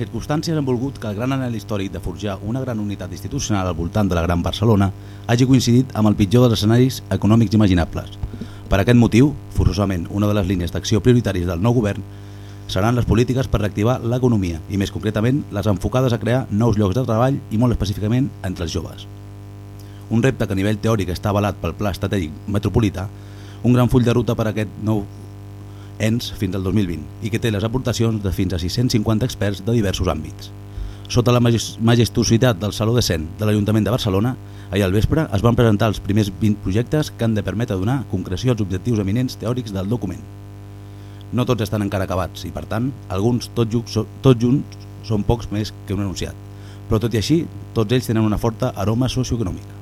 Circumstàncies han volgut que el gran anel històric de forjar una gran unitat institucional al voltant de la Gran Barcelona hagi coincidit amb el pitjor dels escenaris econòmics imaginables. Per aquest motiu, forçosament, una de les línies d'acció prioritàries del nou govern seran les polítiques per reactivar l'economia i, més concretament, les enfocades a crear nous llocs de treball i molt específicament entre els joves. Un repte que a nivell teòric està avalat pel Pla Estratègic Metropolità, un gran full de ruta per a aquest nou ens fins al 2020 i que té les aportacions de fins a 650 experts de diversos àmbits. Sota la majestuositat del Saló de Cent de l'Ajuntament de Barcelona, ahir al vespre es van presentar els primers 20 projectes que han de permetre donar concreció als objectius eminents teòrics del document. No tots estan encara acabats i, per tant, alguns junts, tot junts són pocs més que un anunciat, però tot i així, tots ells tenen una forta aroma socioeconòmica.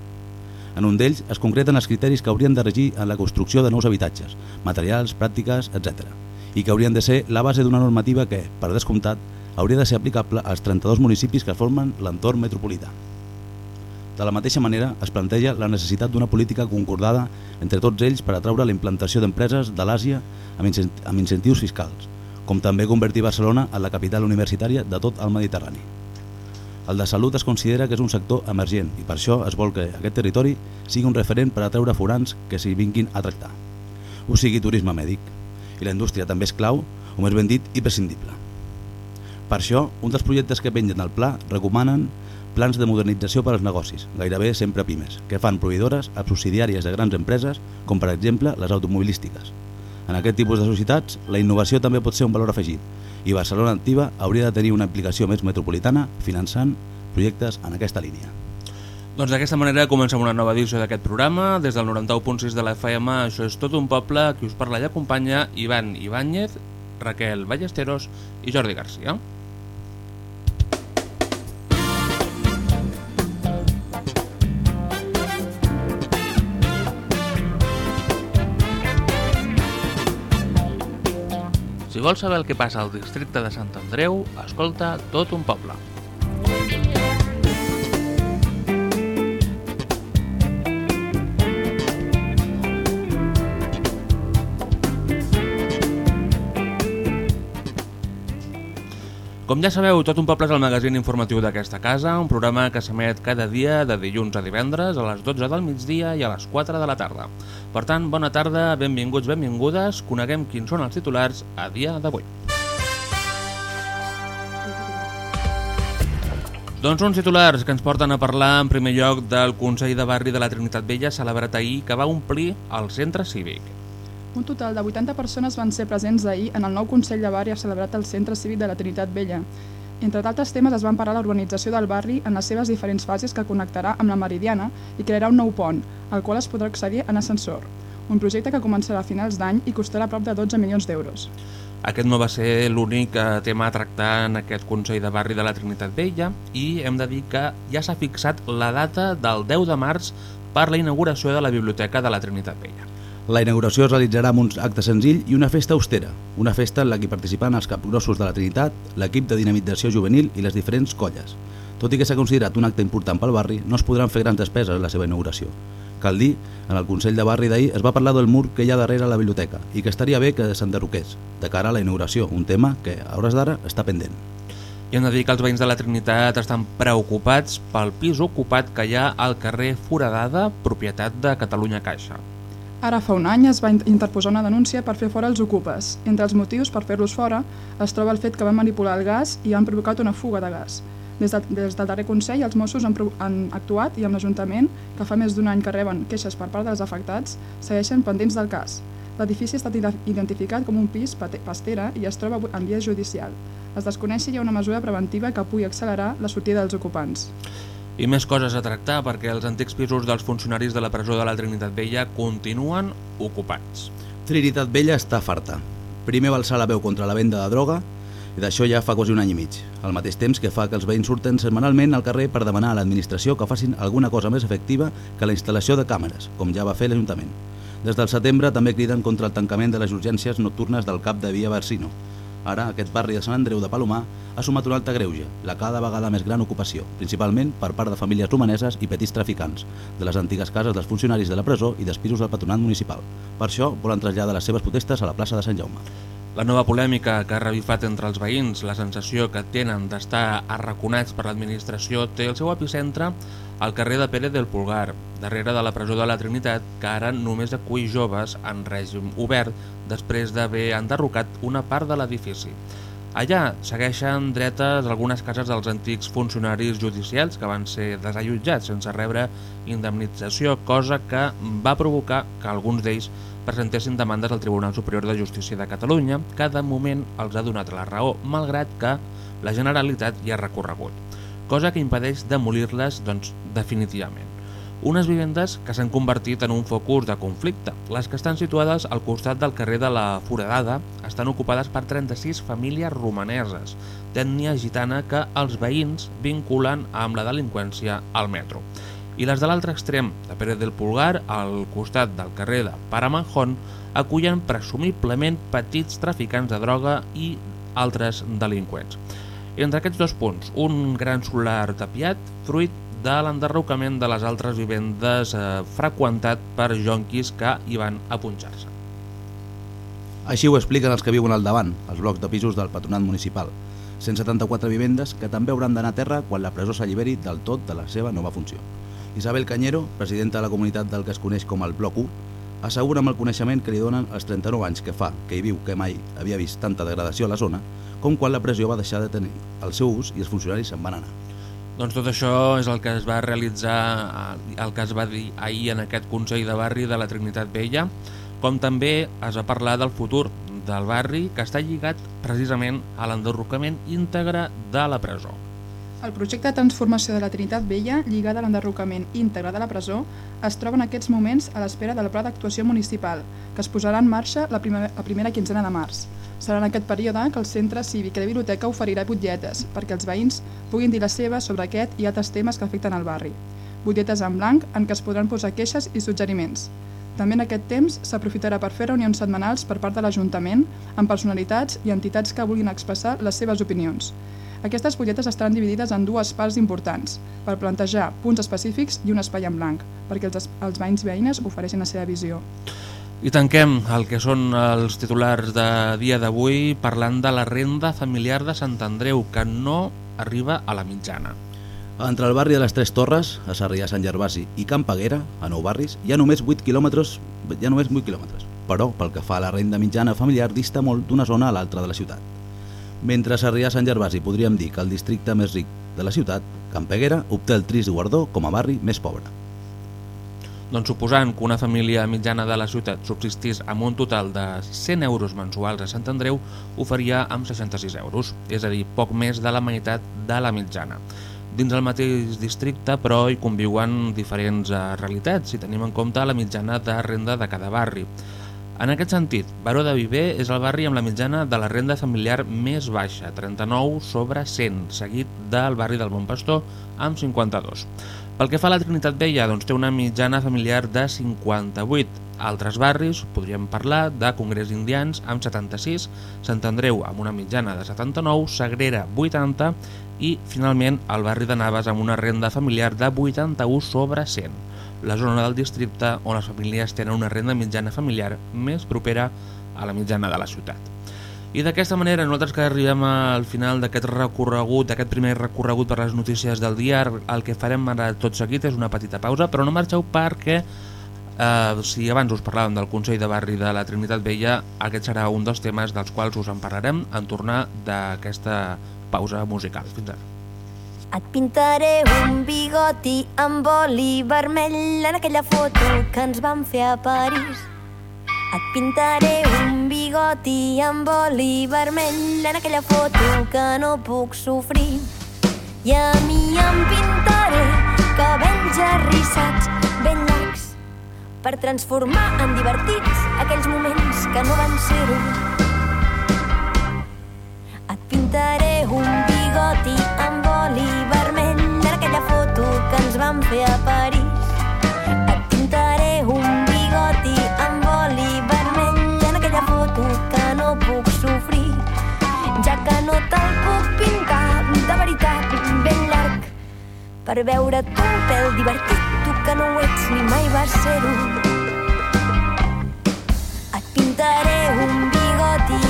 En un d'ells es concreten els criteris que haurien de regir en la construcció de nous habitatges, materials, pràctiques, etc. i que haurien de ser la base d'una normativa que, per descomptat, hauria de ser aplicable als 32 municipis que formen l'entorn metropolità. De la mateixa manera, es planteja la necessitat d'una política concordada entre tots ells per atraure la implantació d'empreses de l'Àsia amb incentius fiscals, com també convertir Barcelona en la capital universitària de tot el Mediterrani. El de salut es considera que és un sector emergent i per això es vol que aquest territori sigui un referent per atraure forans que s'hi vinguin a tractar. O sigui turisme mèdic. I la indústria també és clau, o més ben dit, imprescindible. Per això, un dels projectes que pengen al pla recomanen plans de modernització per als negocis, gairebé sempre pimes, que fan proveïdores a subsidiàries de grans empreses, com per exemple les automobilístiques. En aquest tipus de societats, la innovació també pot ser un valor afegit, i Barcelona Activa hauria de tenir una implicació més metropolitana finançant projectes en aquesta línia. Doncs d'aquesta manera comencem una nova edició d'aquest programa. Des del 91.6 de la FM, això és tot un poble, qui us parla i acompanya Ivan Ibáñez, Raquel Ballesteros i Jordi Garcia. Si vols saber el que passa al districte de Sant Andreu, escolta tot un poble. Com ja sabeu, Tot un poble és el magazín informatiu d'aquesta casa, un programa que s'emet cada dia de dilluns a divendres a les 12 del migdia i a les 4 de la tarda. Per tant, bona tarda, benvinguts, benvingudes, coneguem quins són els titulars a dia d'avui. Doncs uns titulars que ens porten a parlar en primer lloc del Consell de Barri de la Trinitat Vella celebrat ahir que va omplir el centre cívic. Un total de 80 persones van ser presents ahir en el nou Consell de Barri celebrat al Centre Cívic de la Trinitat Vella. Entre d'altres temes es van parlar l'organització del barri en les seves diferents fases que connectarà amb la Meridiana i crearà un nou pont, al qual es podrà accedir en ascensor. Un projecte que començarà a finals d'any i costarà prop de 12 milions d'euros. Aquest no va ser l'únic eh, tema a tractar en aquest Consell de Barri de la Trinitat Vella i hem de dir que ja s'ha fixat la data del 10 de març per la inauguració de la Biblioteca de la Trinitat Vella. La inauguració es realitzarà amb un acte senzill i una festa austera, una festa en la que participaran els capgrossos de la Trinitat, l'equip de dinamització juvenil i les diferents colles. Tot i que s'ha considerat un acte important pel barri, no es podran fer grans despeses en la seva inauguració. Cal dir, en el Consell de Barri d'ahir es va parlar del mur que hi ha darrere la biblioteca i que estaria bé que s'enderroqués, de cara a la inauguració, un tema que, a hores d'ara, està pendent. I hem de dir que els veïns de la Trinitat estan preocupats pel pis ocupat que hi ha al carrer Foradada, propietat de Catalunya Caixa. Ara fa un any es va interposar una denúncia per fer fora els ocupes. Entre els motius per fer-los fora es troba el fet que van manipular el gas i han provocat una fuga de gas. Des, de, des del darrer Consell, els Mossos han, han actuat i amb l'Ajuntament, que fa més d'un any que reben queixes per part dels afectats, segueixen pendents del cas. L'edifici ha estat identificat com un pis pastera i es troba en via judicial. Es desconeix si hi ha una mesura preventiva que pugui accelerar la sortida dels ocupants. I més coses a tractar perquè els antics pisos dels funcionaris de la presó de la Trinitat Vella continuen ocupats. Trinitat Vella està farta. Primer va alçar la veu contra la venda de droga i d'això ja fa quasi un any i mig, al mateix temps que fa que els veïns surten setmanalment al carrer per demanar a l'administració que facin alguna cosa més efectiva que la instal·lació de càmeres, com ja va fer l'Ajuntament. Des del setembre també criden contra el tancament de les urgències nocturnes del cap de via Barsino, Ara, aquest barri de Sant Andreu de Palomar ha sumat un altre greuge, la cada vegada més gran ocupació, principalment per part de famílies romaneses i petits traficants, de les antigues cases dels funcionaris de la presó i dels pisos del patronat municipal. Per això volen traslladar les seves protestes a la plaça de Sant Jaume. La nova polèmica que ha revifat entre els veïns la sensació que tenen d'estar arraconats per l'administració té el seu epicentre al carrer de Pérez del Pulgar, darrere de la presó de la Trinitat, que ara només acull joves en règim obert després d'haver enderrocat una part de l'edifici. Allà segueixen dretes algunes cases dels antics funcionaris judicials que van ser desallotjats sense rebre indemnització, cosa que va provocar que alguns d'ells presentessin demandes al Tribunal Superior de Justícia de Catalunya, que de moment els ha donat la raó, malgrat que la Generalitat hi ha recorregut, cosa que impedeix demolir-les doncs, definitivament. Unes vivendes que s'han convertit en un focus de conflicte. Les que estan situades al costat del carrer de la Foradada estan ocupades per 36 famílies romaneses, d'ètnia gitana que els veïns vinculen amb la delinqüència al metro i les de l'altre extrem, de Pérez del Pulgar, al costat del carrer de Paramanjón, acullen presumiblement petits traficants de droga i altres delinqüents. Entre aquests dos punts, un gran solar tapiat, fruit de l'enderrocament de les altres vivendes eh, freqüentat per jonquis que hi van a punxar-se. Així ho expliquen els que viuen al davant, els blocs de pisos del patronat municipal, 174 vivendes que també hauran d'anar a terra quan la presó s'alliberi del tot de la seva nova funció. Isabel Cañero, presidenta de la comunitat del que es coneix com el Bloc 1, assegura amb el coneixement que li donen els 39 anys que fa que hi viu que mai havia vist tanta degradació a la zona, com quan la pressió va deixar de tenir el seu ús i els funcionaris se'n van anar. Doncs tot això és el que es va realitzar, el que es va dir ahir en aquest Consell de Barri de la Trinitat Vella, com també es va parlar del futur del barri que està lligat precisament a l'enderrocament íntegre de la presó. El projecte de transformació de la Trinitat Vella, lligada a l'enderrocament íntegre de la presó, es troba en aquests moments a l'espera del pla d'actuació municipal, que es posarà en marxa la primera, la primera quinzena de març. Serà en aquest període que el Centre Cívic i la Biblioteca oferirà butlletes perquè els veïns puguin dir la seva sobre aquest i altres temes que afecten el barri. Butlletes en blanc en què es podran posar queixes i suggeriments. També en aquest temps s'aprofitarà per fer reunions setmanals per part de l'Ajuntament amb personalitats i entitats que vulguin expressar les seves opinions. Aquestes fulletes estaran dividides en dues parts importants, per plantejar punts específics i un espai en blanc, perquè els, els veïns i veïnes ofereixin la seva visió. I tanquem el que són els titulars de dia d'avui parlant de la renda familiar de Sant Andreu, que no arriba a la mitjana. Entre el barri de les Tres Torres, a Sarrià, Sant Gervasi i Camp Peguera, a nou barris, hi ha només 8 quilòmetres, hi ha només 8 quilòmetres. Però, pel que fa a la renda mitjana familiar, dista molt d'una zona a l'altra de la ciutat. Mentre a Sarrià Sant Gervasi podríem dir que el districte més ric de la ciutat, Campeguera obté el trist guardó com a barri més pobre. Doncs suposant que una família mitjana de la ciutat subsistís amb un total de 100 euros mensuals a Sant Andreu, ho faria amb 66 euros, és a dir, poc més de la meitat de la mitjana. Dins el mateix districte, però, hi conviuen diferents eh, realitats si tenim en compte la mitjana de renda de cada barri. En aquest sentit, Baró de Viver és el barri amb la mitjana de la renda familiar més baixa, 39 sobre 100, seguit del barri del Montpastor amb 52. Pel que fa a la Trinitat Vella, doncs té una mitjana familiar de 58. Altres barris, podríem parlar de Congrés Indians amb 76, Sant Andreu amb una mitjana de 79, Sagrera 80 i, finalment, el barri de Naves amb una renda familiar de 81 sobre 100 la zona del districte on les famílies tenen una renda mitjana familiar més propera a la mitjana de la ciutat. I d'aquesta manera nosaltres que arribem al final d'aquest recorregut, d'aquest primer recorregut per les notícies del dia, el que farem ara tot seguit és una petita pausa, però no marxeu perquè eh, si abans us parlàvem del Consell de Barri de la Trinitat Vella, aquest serà un dels temes dels quals us en parlarem en tornar d'aquesta pausa musical. Fins ara. Et pintaré un bigoti amb oli vermell en aquella foto que ens vam fer a París. Et pintaré un bigoti amb oli vermell en aquella foto que no puc sofrir. I a mi em pintaré cabells arrissats ben llargs per transformar en divertits aquells moments que no van ser-ho. Et pintaré un bigoti amb oli vermell en aquella foto que ens vam fer a París. Que no te'l puc pintar de veritat ben llarg per veure tu un pèl divertit, tu que no ho ets ni mai vas ser-ho. Et pintaré un bigoti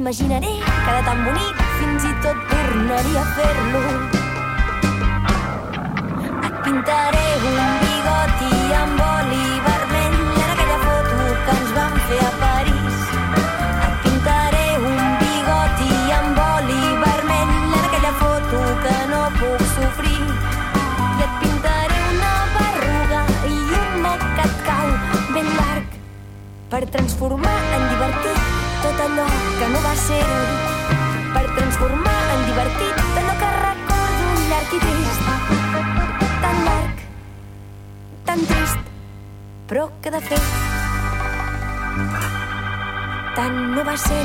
Imaginaré que era tan bonic, fins i tot tornaria a fer-lo. Et pintaré un bigoti amb oli vermell en aquella foto que ens vam fer a París. Et pintaré un bigoti amb oli vermell en aquella foto que no puc sofrir. I et pintaré una berruga i un moc que et cau ben llarg per transformar en divertit tot allò que no va ser per transformar en divertit allò que recordo llarg i trist. Tan llarg tan trist però que de fet tant no va ser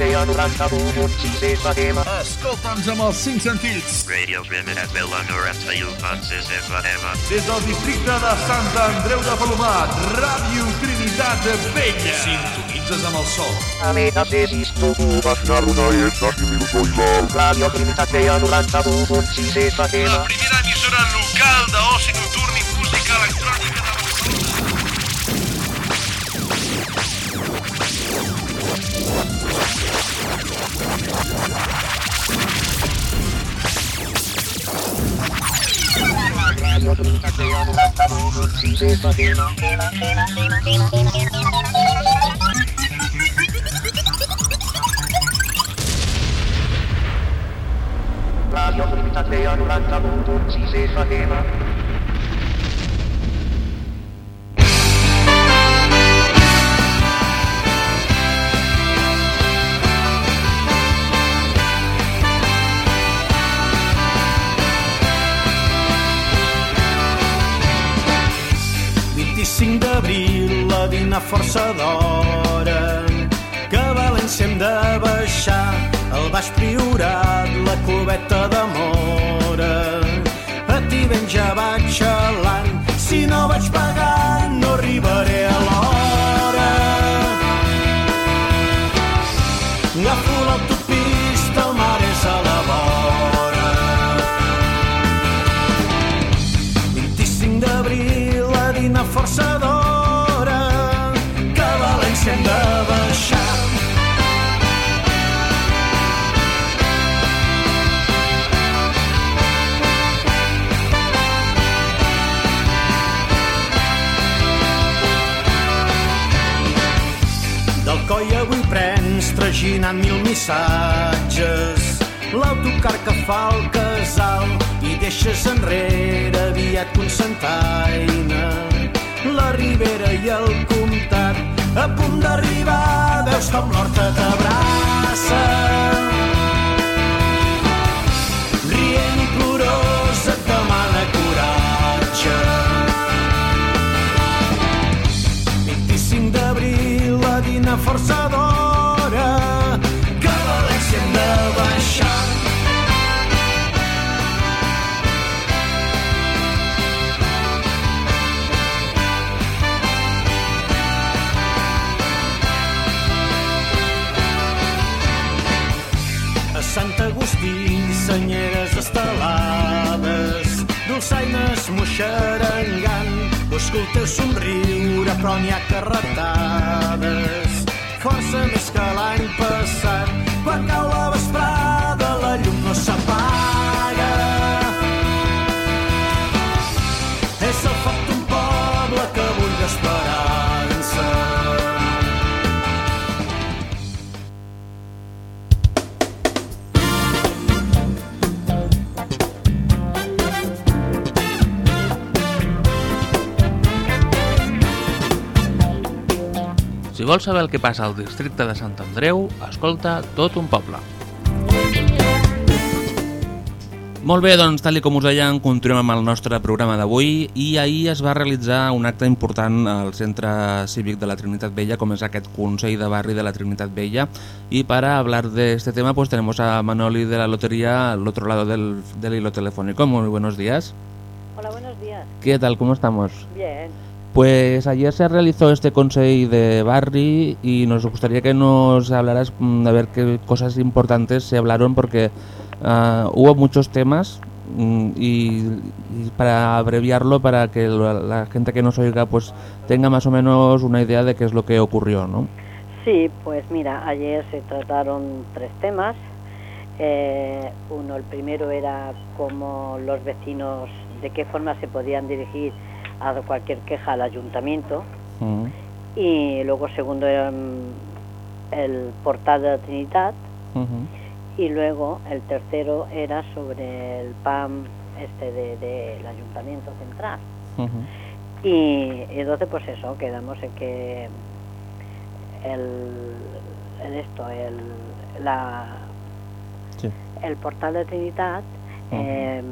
Radio Trinitat 91.6 FM. Escolta'ns amb els cinc sentits. Radio Trinitat Vella 91.6 FM. Des del districte de Sant Andreu de Palomat, Ràdio Trinitat Vella. Sintonitzes amb el sol. Ametasis tu Basnaruna jest minusojla. Radio Trinitat 91.6 FM. La primera emissora local d'oci nocturn Radio Trinitat 91.6 FM. Força d'hora que a València hem de baixar. El baix priorat, la cubeta de traginant mil missatges. L'autocar que fa el casal i deixes enrere aviat Constantaina la Ribera i el Comtat a punt d'arribar veus com l'horta t'abraça teu somriure, però n'hi ha carretades. Vols saber el que passa al districte de Sant Andreu, escolta tot un poble. Molt bé, doncs, tal i com us deien, continuem amb el nostre programa d'avui i ahir es va realitzar un acte important al Centre Cívic de la Trinitat Vella, com és aquest Consell de Barri de la Trinitat Vella. Y para hablar de este tema, pues tenemos a Manoli de la Lotería al otro lado del, del hilo telefónico. Muy buenos días. Hola, buenos días. ¿Qué tal? ¿Cómo estamos? Bien. Pues ayer se realizó este Consejo de Barri y nos gustaría que nos hablaras mm, de ver qué cosas importantes se hablaron porque ah, hubo muchos temas mm, y, para abreviarlo para que la gente que nos oiga pues tenga más o menos una idea de qué es lo que ocurrió, ¿no? Sí, pues mira, ayer se trataron tres temas. Eh, uno, el primero era cómo los vecinos, de qué forma se podían dirigir a cualquier queja al ayuntamiento. Mm, Y luego, segundo, era mm, el portal de la Trinidad. Y luego, el tercero era sobre el PAM este de- del ayuntamiento central. Y, y entonces, pues eso, quedamos en que el, el esto, el, la, Sí. el portal de Trinidad eh,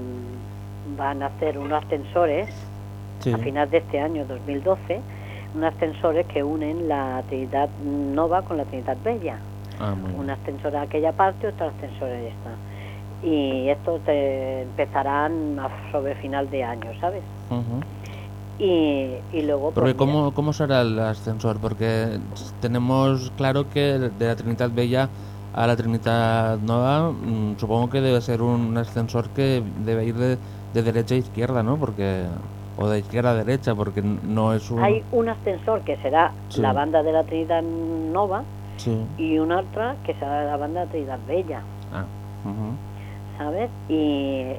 van a hacer unos ascensores Sí. a final de este año 2012, unos ascensores que unen la Trinidad Nova con la Trinidad Bella. Ah. Un ascensor a aquella parte, otro ascensor en esta. Y estos te empezarán a- sobre final de año, ¿sabes? Ujú. Y, y luego... Porque pues, ¿cómo, ¿cómo será el ascensor? Porque tenemos claro que de la Trinidad Bella a la Trinidad Nova mm, supongo que debe ser un ascensor que debe ir de, de derecha a izquierda, ¿no? Porque o de izquierda a derecha, porque no es un... Hay un ascensor que será Sí. la banda de la Trinidad Nova Sí. y una otra que será la banda de la Trinidad Bella, Ah. ¿sabes? Y,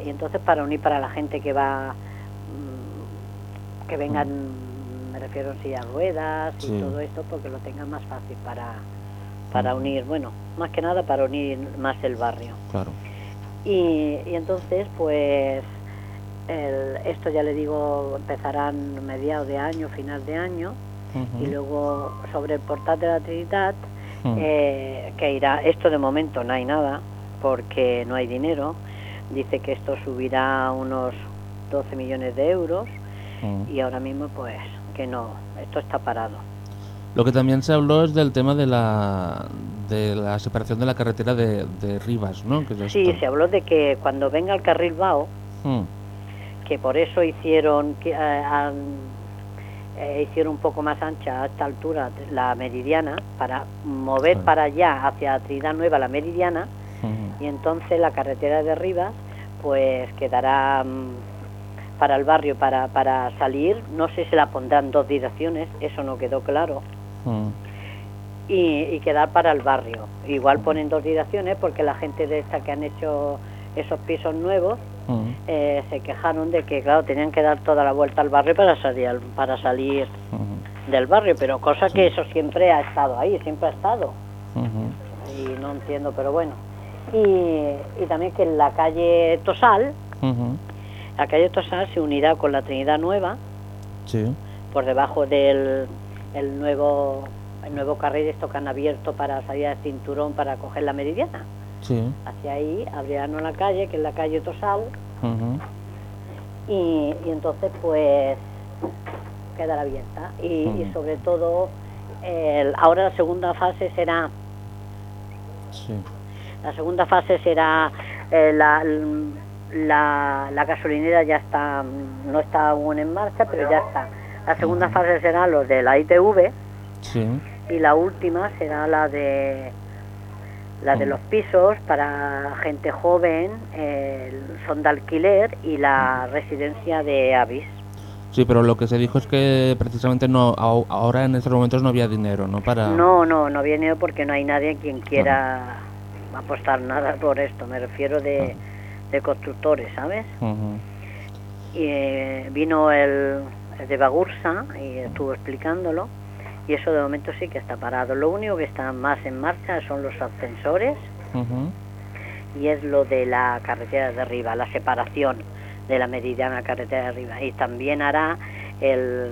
y entonces para unir para la gente que va, mm, que vengan, me refiero en silla de ruedas y todo esto, porque lo tengan más fácil para, para unir, bueno, más que nada para unir más el barrio. Claro. Y, y entonces, pues, el- esto ya le digo, empezarán mediados de año, final de año, y luego sobre el portal de la Trinidad, eh, que irá, esto de momento no hay nada, porque no hay dinero, dice que esto subirá unos 12 millones de euros, y ahora mismo, pues, que no, esto está parado. Lo que también se habló es del tema de la de la separación de la carretera de, de Rivas, ¿no? Que Sí, se habló de que cuando venga el carril BAO, Mm. Que por eso hicieron que, eh, eh, hicieron un poco más ancha a esta altura la meridiana para mover para allá hacia Trinidad Nueva la meridiana y entonces la carretera de Rivas pues quedará mm, para el barrio para, para salir. No sé si la pondrán dos direcciones eso no quedó claro. Y, y quedar para el barrio. Igual ponen dos direcciones porque la gente de esta que han hecho esos pisos nuevos eh, se quejaron de que claro tenían que dar toda la vuelta al barrio para salir al- para salir del barrio pero cosa que eso siempre ha estado ahí siempre ha estado. Y no entiendo pero bueno. Y, y también que en la calle Tosal, la calle Tosal se unirá con la Trinidad Nueva Sí. por debajo del el nuevo el nuevo carril esto que han abierto para salir al cinturón para coger la meridiana. Sí. Hacia ahí abrirán una calle, que es la calle Tosal, y, y entonces pues quedará abierta. Y, y sobre todo, el- ahora la segunda fase será, Sí. la segunda fase será eh, la, la, la gasolinera ya está, no está aún en marcha, pero ya está. La segunda fase será los de la ITV, Sí. y la última será la de la de los pisos para gente joven, eh, son de alquiler y la residencia de Avis. Sí, pero lo que se dijo es que precisamente no ahora en estos momentos no había dinero, ¿no? Para... No, no, no viene porque no hay nadie quien quiera apostar nada por esto. Me refiero de, de constructores, ¿sabes? Ujú. Y eh, vino el, el de Bagursa y estuvo explicándolo y eso de momento sí que está parado. Lo único que está más en marcha son los ascensores y es lo de la carretera de arriba, la separación de la meridiana carretera de arriba. Y también hará el,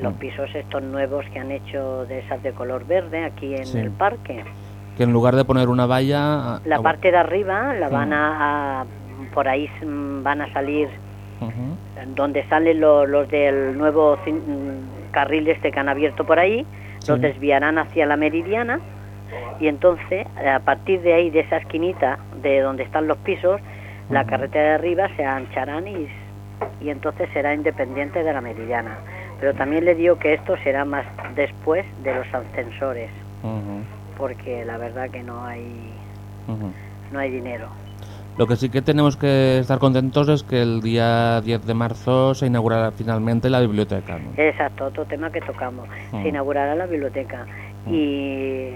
los pisos estos nuevos que han hecho de esas de color verde aquí en Sí. el parque. Que en lugar de poner una valla... La ah, parte de arriba la Mm. van a, a- por ahí mm, van a salir donde salen lo- los del nuevo mm, carril este que han abierto por ahí, los Sí. desviarán hacia la meridiana y entonces a partir de ahí, de esa esquinita de donde están los pisos, la carretera de arriba se ancharán y, y entonces será independiente de la meridiana. Pero también le digo que esto será más después de los ascensores, porque la verdad que no hay, no hay dinero. Lo que sí que tenemos que estar contentos es que el día 10 de marzo se inaugurará finalmente la biblioteca. ¿no? Exacto, otro tema que tocamos. Mm. Se inaugurará la biblioteca y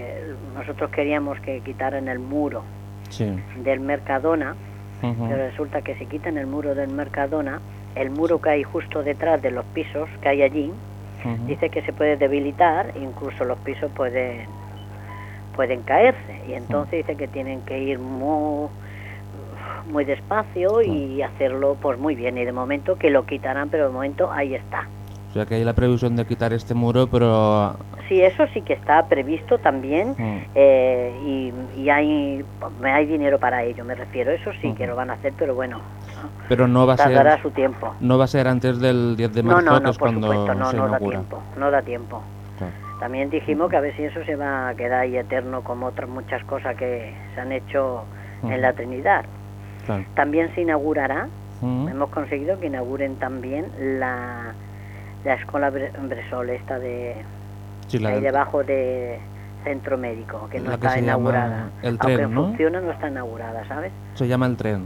nosotros queríamos que quitaran el muro Sí. del Mercadona, pero resulta que si quitan el muro del Mercadona, el muro que hay justo detrás de los pisos que hay allí, dice que se puede debilitar, incluso los pisos pueden pueden caerse y entonces dice que tienen que ir muy muy despacio y hacerlo pues muy bien y de momento que lo quitarán pero de momento ahí está O sea que hay la previsión de quitar este muro, pero... Sí, eso sí que está previsto también Mm. eh, y, y hay, hay dinero para ello, me refiero. Eso sí que lo van a hacer, pero bueno, Pero no va a ser... su tiempo. No va a ser antes del 10 de No, marzo, no, no, es por cuando supuesto, no, se no da tiempo, no da tiempo. Claro. También dijimos que a ver si eso se va a quedar ahí eterno como otras muchas cosas que se han hecho en la Trinidad. Claro. También se inaugurará, hemos conseguido que inauguren también la, la escuela Bre- Bresol, esta de, Sí, la ahí del- debajo de centro médico, que no La está inaugurada. el Aunque tren, ¿no? funciona, no está inaugurada, ¿sabes? Se llama el tren.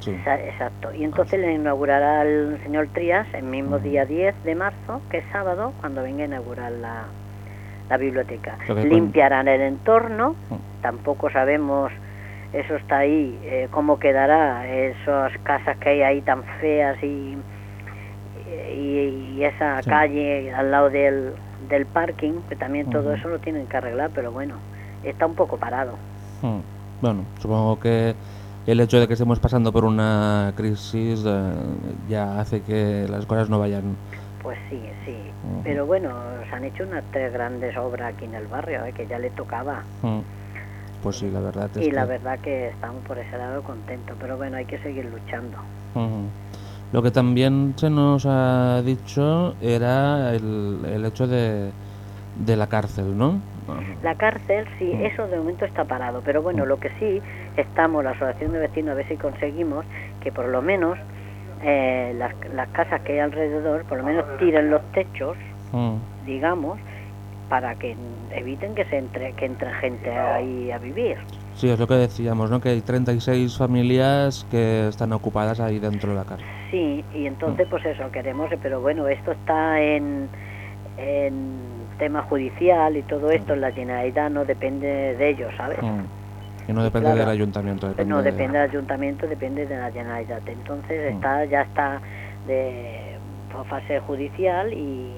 Sí. Exacto. Y entonces le inaugurará el señor Trías el mismo día 10 de marzo, que es sábado, cuando venga a inaugurar la, la biblioteca. Con- Limpiarán el entorno, Mm. tampoco sabemos, eso está ahí, eh, cómo quedará, esas casas que hay ahí tan feas y, y, y esa Sí. calle al lado del, del parking, que también todo eso lo tienen que arreglar, pero bueno, está un poco parado. Mm. Bueno, supongo que el hecho de que estemos pasando por una crisis eh, ya hace que las cosas no vayan... Pues sí, sí. Pero bueno, se han hecho unas tres grandes obras aquí en el barrio, ¿eh? que ya le tocaba. Mm. Pues sí, la verdad es Y la verdad que estamos por ese lado contentos. Pero bueno, hay que seguir luchando. Ujú. Lo que también se nos ha dicho era el, el hecho de, de la cárcel, ¿no? La cárcel, sí, eso de momento está parado. Pero bueno, lo que sí, estamos, la Asociación de Vecinos, a ver si conseguimos que por lo menos eh, las, las casas que hay alrededor, por lo menos tiren los techos, digamos, para que eviten que se entre que entre gente ahí a vivir. Sí, es lo que decíamos, ¿no? Que hay 36 familias que están ocupadas ahí dentro de la cárcel. Sí, y entonces pues eso queremos, pero bueno, esto está en, en tema judicial y todo esto, la Generalidad no depende de ellos, ¿sabes? Mm. Y no depende Claro. del ayuntamiento, depende no de- depende del ayuntamiento, depende de la Generalidad. Entonces Mm. está ya está de fase judicial y,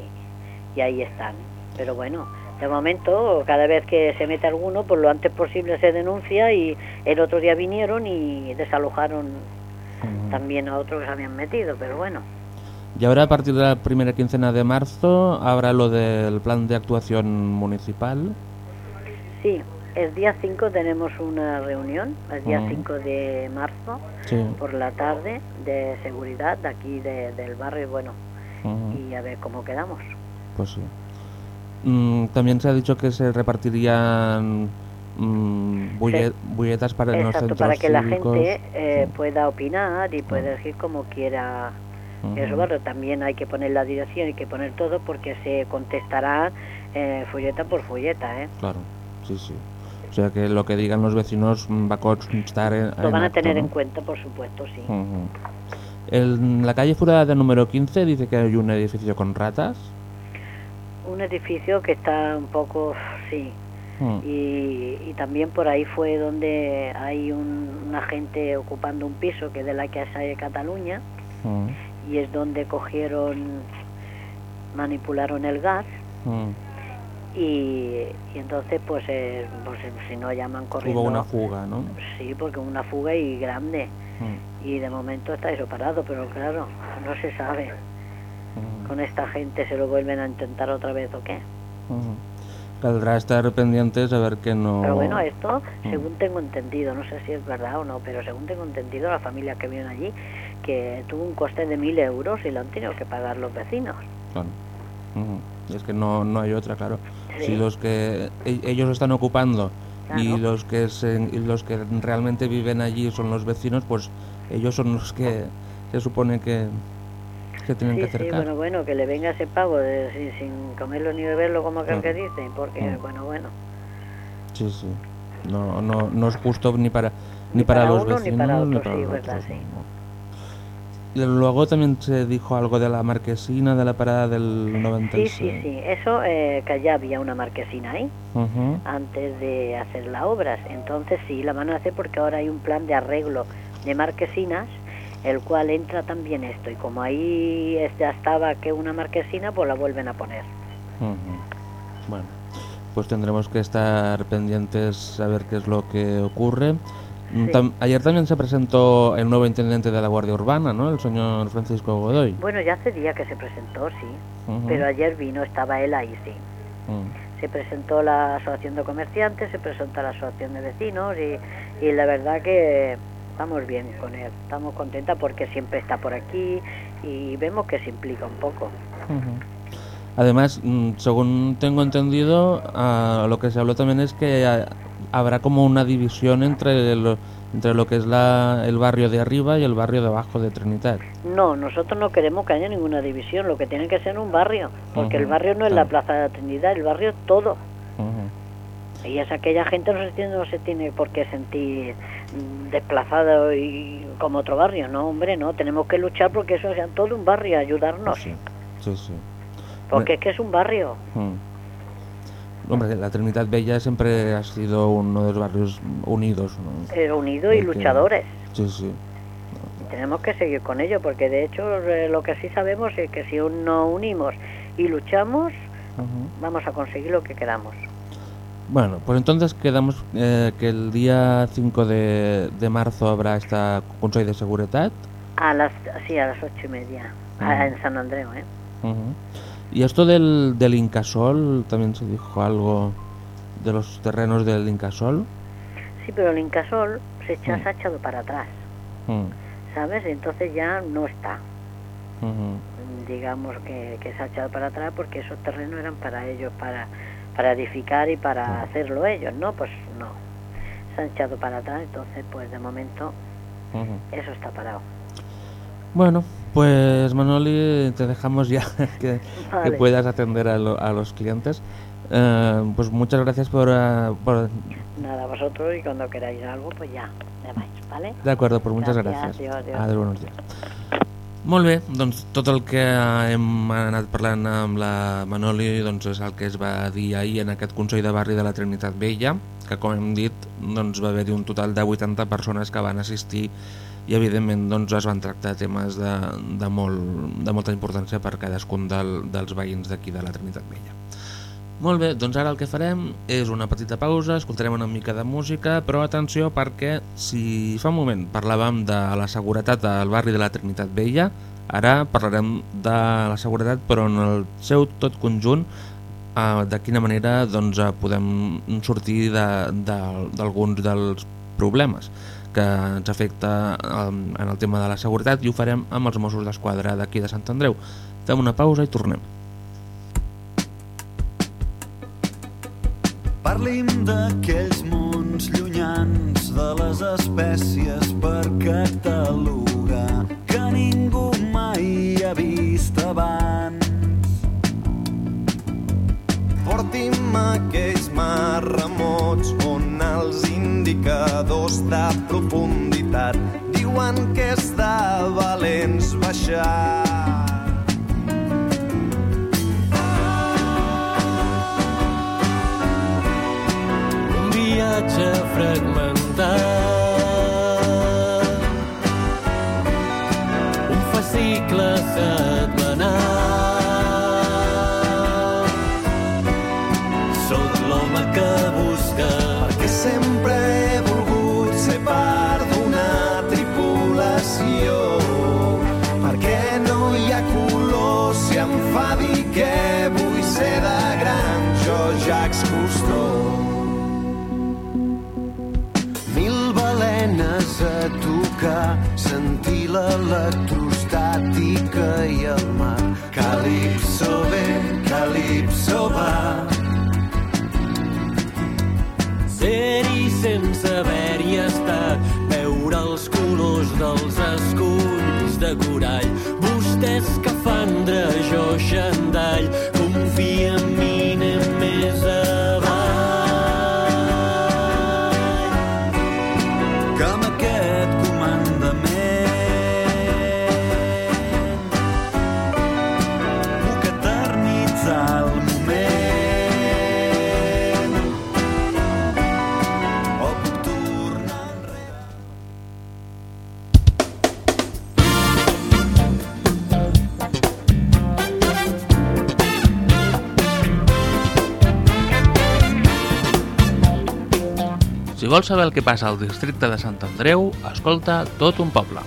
y ahí están. Pero bueno, De momento, cada vez que se mete alguno, pues lo antes posible se denuncia y el otro día vinieron y desalojaron también a otros que se habían metido, pero bueno. Y ahora a partir de la primera quincena de marzo habrá lo del plan de actuación municipal. Sí, el día 5 tenemos una reunión, el día. 5 de marzo, Sí. por la tarde, de seguridad de aquí de- del barrio, y bueno, y a ver cómo quedamos. Pues sí. Mm, también se ha dicho que se repartirían mm, bulle- bulletas para los Exacto, centros para que la gente eh, pueda opinar y pueda elegir como quiera en su barrio. También hay que poner la dirección, hay que poner todo porque se contestará eh, folleta por folleta, ¿eh? Claro, sí, sí. O sea que lo que digan los vecinos va a constar en, Lo en van a acto, tener ¿no? en cuenta, por supuesto, sí. En la calle Furada número 15 dice que hay un edificio con ratas. Un edificio que está un poco, sí, Mm. y, y también por ahí fue donde hay un, una gente ocupando un piso que es de la Casa de Cataluña Mm. y es donde cogieron, manipularon el gas Mm. y, y entonces pues, eh, pues eh, si no llaman corriendo Hubo una fuga, ¿no? sí porque una fuga y grande y de momento está eso parado pero claro no se sabe Con esta gente se lo vuelven a intentar otra vez o qué. Caldrá estar pendientes a ver que no... pero bueno esto según tengo entendido no sé si es verdad o no pero según tengo entendido la familia que viven allí que tuvo un coste de mil euros y lo han tenido que pagar los vecinos. Ujú. Y es que no, no hay otra, claro. Sí. Si los que e- ellos están ocupando y los que se- y los que realmente viven allí son los vecinos, pues ellos son los que se supone que se tienen sí, que sí, acercar. bueno, bueno, que le venga ese pago de, sin, sin comerlo ni beberlo como aquel Claro. que dice, porque, Mm. bueno, bueno, Sí, sí. No, no, no es justo ni para ni, Ni para, para los uno, ni vecinos para ni otro, para sí, los verdad, otros, sí. no. Luego también se dijo algo de la marquesina de la parada del sí, 96. sí, sí, eso eh, que ya había una marquesina ahí Ujú. antes de hacer las obras, entonces sí, la van a hacer porque ahora hay un plan de arreglo de marquesinas, el cual entra también esto, y como ahí es- ya estaba que una marquesina, pues la vuelven a poner. Bueno, pues tendremos que estar pendientes a ver qué es lo que ocurre. Mm, Sí. tam- ayer también se presentó el nuevo intendente de la Guardia Urbana, ¿no? El señor Francisco Godoy. Bueno, ya hace día que se presentó, sí, pero ayer vino, estaba él ahí, sí. Mm. se presentó la asociación de comerciantes, se presentó la asociación de vecinos y, y la verdad que estamos bien con él, estamos contentas porque siempre está por aquí y vemos que se implica un poco. Además, mm, según tengo entendido, lo que se habló también es que habrá como una división entre lo, entre lo que es la, el barrio de arriba y el barrio de abajo de Trinidad. No, nosotros no queremos que haya ninguna división, lo que tiene que ser un barrio, porque el barrio no es la. Plaza de la Trinidad, el barrio es todo. Y es aquella gente no se tiene, no se tiene por qué sentir desplazado y como otro barrio, no, hombre, no, tenemos que luchar porque eso sea todo un barrio, ayudarnos, Sí, sí, sí. porque es que es un barrio. Mm. Hombre, la Trinidad Bella siempre ha sido uno de los barrios unidos, ¿no? eh, unidos y que- luchadores. Sí, sí. Y tenemos que seguir con ello, porque de hecho eh, lo que sí sabemos es que si nos unimos y luchamos, vamos a conseguir lo que queramos. Bueno, pues entonces quedamos eh, que el día 5 de, de marzo habrá esta Consejo de Seguridad. A las, sí, a las ocho y media, en San Andreu, ¿eh? Y esto del, del Incasol, también se dijo algo de los terrenos del Incasol. Sí, pero el Incasol se, echa, Mm. se ha echado para atrás, Mm, ¿sabes? Entonces ya no está. Digamos que, que se ha echado para atrás porque esos terrenos eran para ellos, para, para edificar y para hacerlo ellos, ¿no? Pues no. Se han echado para atrás, entonces pues de momento eso está parado. Bueno, pues Manoli, te dejamos ya que, puedas atender a, lo- a los clientes. Eh, pues muchas gracias por, eh, por- Nada, vosotros y cuando queráis algo, pues ya, ya vais, ¿vale? De acuerdo, pues muchas adéu, adéu. Adéu, buenos dies. Molt bé, doncs tot el que hem anat parlant amb la Manoli doncs és el que es va dir ahir en aquest Consell de Barri de la Trinitat Vella, que com hem dit doncs va haver-hi un total de 80 persones que van assistir i evidentment doncs, es van tractar temes de, de, molt, de molta importància per cadascun del, dels veïns d'aquí de la Trinitat Vella. Molt bé, doncs ara el que farem és una petita pausa, escoltarem una mica de música, però atenció perquè si fa un moment parlàvem de la seguretat al barri de la Trinitat Vella, ara parlarem de la seguretat però en el seu tot conjunt, eh, de quina manera doncs, eh, podem sortir d'alguns de, de, dels problemes que ens afecta eh, en el tema de la seguretat i ho farem amb els Mossos d'Esquadra d'aquí de Sant Andreu. Fem una pausa i tornem. Parlim d'aquells mons llunyans de les espècies per catalogar que ningú mai ha vist abans. Porti'm aquells mars remots on els indicadors de profunditat diuen que és de valents baixar. Un tocar, sentir l'electrostàtica i el mar. Calipso ve, calipso va. ser-hi sense haver-hi estat, veure els colors dels esculls de corall, vostè escafandra, jo xandall, vols saber el que passa al districte de Sant Andreu, escolta tot un poble.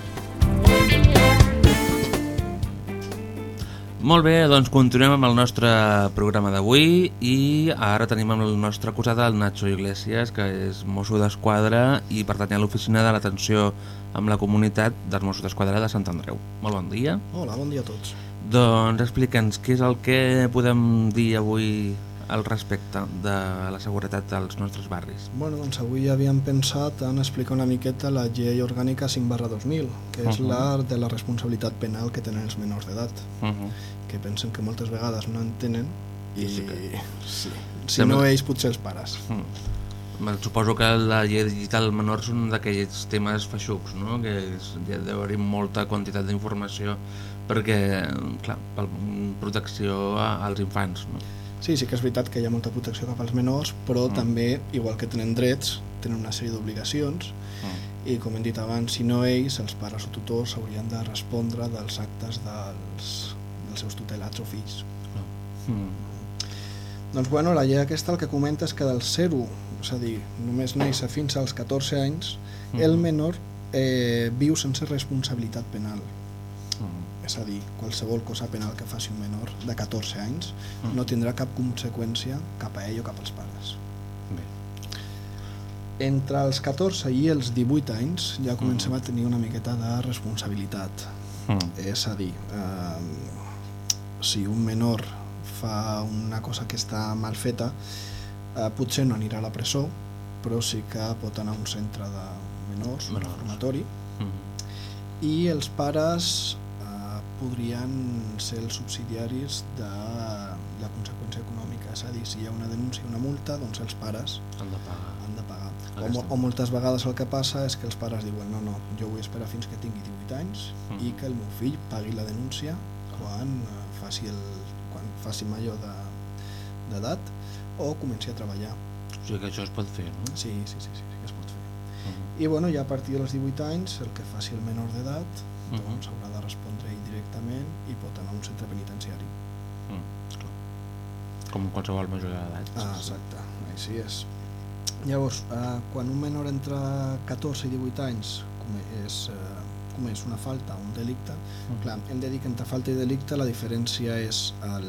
Molt bé, doncs continuem amb el nostre programa d'avui i ara tenim amb el nostre acusat el Nacho Iglesias, que és mosso d'esquadra i pertany a l'oficina de l'atenció amb la comunitat dels Mossos d'Esquadra de Sant Andreu. Molt bon dia. Hola, bon dia a tots. Doncs explica'ns què és el que podem dir avui al respecte de la seguretat dels nostres barris. Bueno, doncs avui havíem pensat en explicar una miqueta la llei orgànica 5 barra 2000, que és Uh -huh. la de la responsabilitat penal que tenen els menors d'edat, Uh -huh. que pensen que moltes vegades no en tenen i Sí que- sí. si Sembla- no ells potser els pares. Mm. Bé, Suposo que la llei digital menor són d'aquells temes feixucs, no? que és, hi ha d'haver molta quantitat d'informació perquè, clar, per protecció als infants. No? Sí, sí que és veritat que hi ha molta protecció cap als menors, però Mm. també, igual que tenen drets, tenen una sèrie d'obligacions Mm. i, com hem dit abans, si no ells, els pares o tutors haurien de respondre dels actes dels, dels seus tutelats o fills. Mm. Doncs bueno, la llei aquesta el que comenta és que del 0, és a dir, només néixer fins als 14 anys, Mhm. el menor eh, viu sense responsabilitat penal. Mm. És a dir, qualsevol cosa penal que faci un menor de 14 anys Mhm. no tindrà cap conseqüència cap a ell o cap als pares. Bé. Entre els 14 i els 18 anys ja comencem a tenir una miqueta de responsabilitat. Mm. És a dir, eh, si un menor fa una cosa que està mal feta, eh, potser no anirà a la presó, però sí que pot anar a un centre de menors, un Menors. reformatori, Mm. i els pares podrien ser els subsidiaris de la conseqüència econòmica, és a dir, si hi ha una denúncia una multa, doncs els pares Han de pagar. han de pagar. O, o moltes vegades el que passa és que els pares diuen no, no, jo vull esperar fins que tingui 18 anys Mm. i que el meu fill pagui la denúncia quan eh, faci, el, quan faci major de- d'edat o comenci a treballar. O sigui que això es pot fer, no? Sí, sí, sí, sí, sí que es pot fer. Mm. I bueno, ja a partir dels 18 anys, el que faci el menor d'edat Mhm. doncs haurà de directament i pot anar a un centre penitenciari. Mm. Esclar. Com qualsevol major d'edat. Ah, exacte, així és. Llavors, eh, quan un menor entre 14 i 18 anys comés, eh, comés una falta o un delicte, Mm. clar, hem de dir que entre falta i delicte la diferència és el,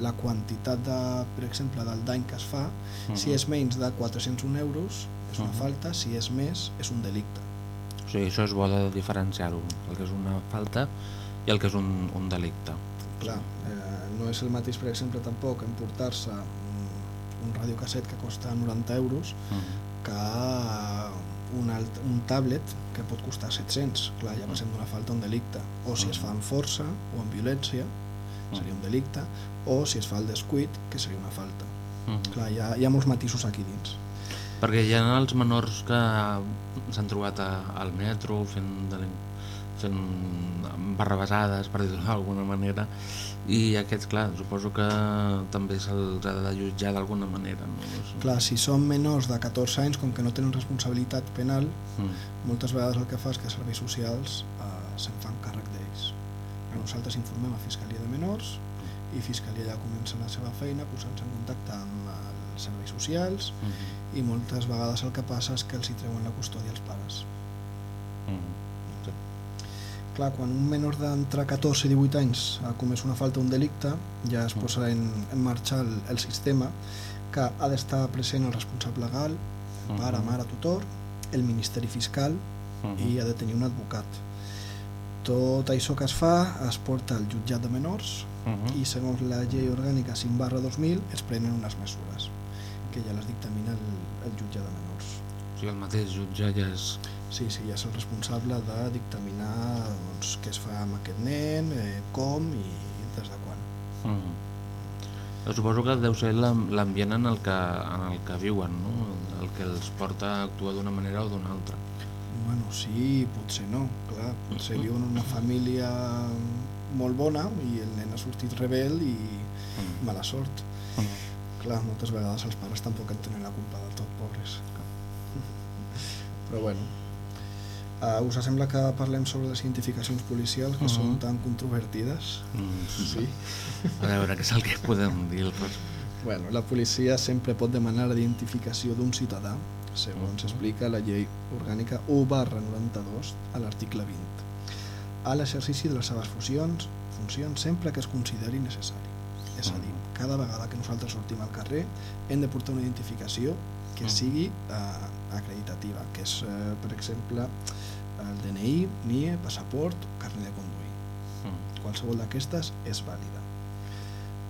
la quantitat, de, per exemple, del dany que es fa. Si Mhm. és menys de 401 euros, és una Mhm. falta, si és més, és un delicte. O sigui, això és bo de diferenciar-ho, el que és una falta i el que és un, un delicte. Clar, eh, no és el mateix, per exemple, tampoc emportar-se un, un radiocasset que costa 90 euros Mm. que un, alt, un tablet que pot costar 700. Clar, ja passem d'una falta a un delicte. O si es fa amb força o amb violència, seria un delicte, o si es fa el descuit, que seria una falta. Mhm. Clar, hi ha, hi ha molts matisos aquí dins. Perquè hi ha els menors que s'han trobat a, al metro fent, delin... fent barrabasades, per dir-ho d'alguna manera, i aquests, clar, suposo que també se'ls ha de jutjar d'alguna manera. No? Clar, si són menors de 14 anys, com que no tenen responsabilitat penal, Mm. moltes vegades el que fa és que serveis socials eh, se'n fan càrrec d'ells. Nosaltres informem a Fiscalia de Menors i Fiscalia ja comença la seva feina posant-se en contacte amb els serveis socials Mhm. i moltes vegades el que passa és que els hi treuen la custòdia als pares. Mm. Clar, quan un menor d'entre 14 i 18 anys ha comès una falta o un delicte, ja es posa en, en marxa el, el sistema que ha d'estar present el responsable legal, el pare, mare, tutor, el Ministeri Fiscal i ha de tenir un advocat. Tot això que es fa es porta al jutjat de menors Mhm. i segons la llei orgànica 5 barra 2000 es prenen unes mesures que ja les dictamina el, el jutge de menors. O sigui, el mateix jutge ja és... Sí, sí, ja és el responsable de dictaminar doncs, què es fa amb aquest nen, eh, com i des de quan. Mm. Suposo que deu ser l'am- l'ambient en, el que, en el que viuen, no? el que els porta a actuar d'una manera o d'una altra. Bueno, sí, potser no, clar, potser viuen en una família molt bona i el nen ha sortit rebel i mala sort. Clar, moltes vegades els pares tampoc en tenen la culpa del tot, pobres. Però bueno, uh, us sembla que parlem sobre les identificacions policials que Mhm. són tan controvertides? Mm, Sí. A veure, què és el que podem dir? Pues, Bueno, la policia sempre pot demanar la identificació d'un ciutadà, segons explica la llei orgànica 1 barra 92 a l'article 20, a l'exercici de les seves funcions, funcions sempre que es consideri necessari. És a dir, cada vegada que nosaltres sortim al carrer hem de portar una identificació que sigui eh, acreditativa, que és, eh, per exemple, el DNI, NIE, passaport, carnet de conduir. Mm. Qualsevol d'aquestes és vàlida.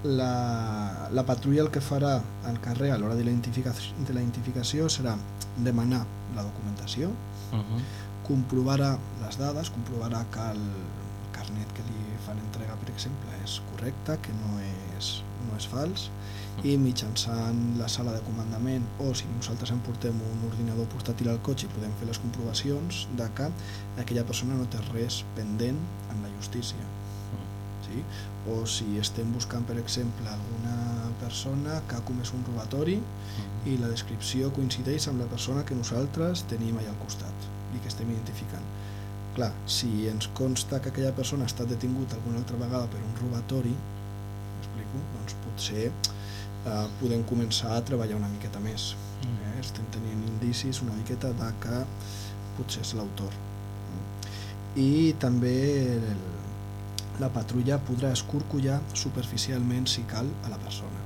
La, la patrulla el que farà al carrer a l'hora de, la identificació, de la identificació serà demanar la documentació, Mhm. comprovarà les dades, comprovarà que el carnet que li fan entrega, per exemple, és correcte, que no és, no és fals, i mitjançant la sala de comandament o si nosaltres emportem un ordinador portàtil al cotxe i podem fer les comprovacions de que aquella persona no té res pendent amb la justícia. Sí? o si estem buscant per exemple alguna persona que ha comès un robatori i la descripció coincideix amb la persona que nosaltres tenim allà al costat i que estem identificant clar, si ens consta que aquella persona ha estat detingut alguna altra vegada per un robatori m'explico? doncs potser eh, podem començar a treballar una miqueta més eh? estem tenint indicis una miqueta de que potser és l'autor i també el, la patrulla podrà escorcollar superficialment si cal a la persona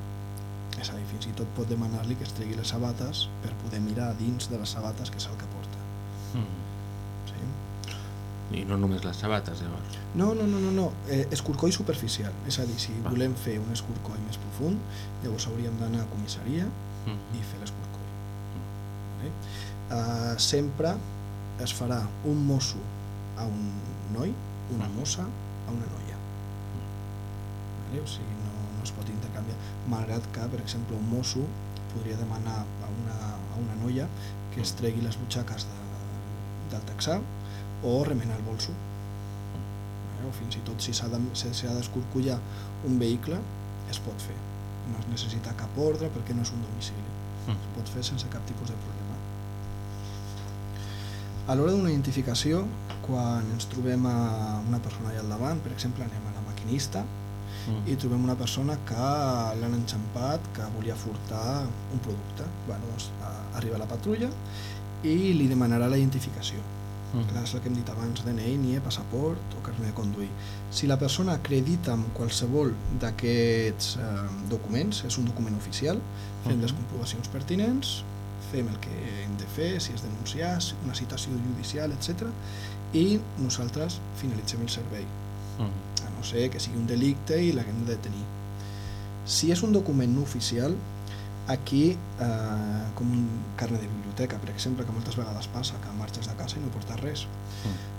és a dir, fins i tot pot demanar-li que es tregui les sabates per poder mirar dins de les sabates que és el que porta Mm. I no només les sabates, llavors. No, no, no, no, no. Eh, escorcoll superficial. És a dir, si volem fer un escorcoll més profund, llavors hauríem d'anar a comissaria Mm. i fer l'escorcoll. Vale? Eh, sempre es farà un mosso a un noi, una mossa a una noia. Vale? O sigui, no, no es pot intercanviar. Malgrat que, per exemple, un mosso podria demanar a una, a una noia que es tregui les butxaques de, del texà o remenar el bolso. Eh, o fins i tot si s'ha de, d'escorcollar un vehicle es pot fer no es necessita cap ordre perquè no és un domicili Mm. es pot fer sense cap tipus de problema a l'hora d'una identificació quan ens trobem a una persona allà al davant per exemple anem a la maquinista i trobem una persona que l'han enxampat, que volia furtar un producte. Bueno, doncs, arriba la patrulla i li demanarà la identificació. Mm. És el que hem dit abans, DNI, NIE, passaport o carnet de conduir. Si la persona acredita amb qualsevol d'aquests eh, documents, és un document oficial, fem Mhm. les comprovacions pertinents, fem el que hem de fer, si és denunciar, si una citació judicial, etc. i nosaltres finalitzem el servei, Mm. a no ser que sigui un delicte i l'haguem de detenir. Si és un document no oficial, aquí, eh, com un carnet de biblioteca, per exemple, que moltes vegades passa, que marxes de casa i no portes res,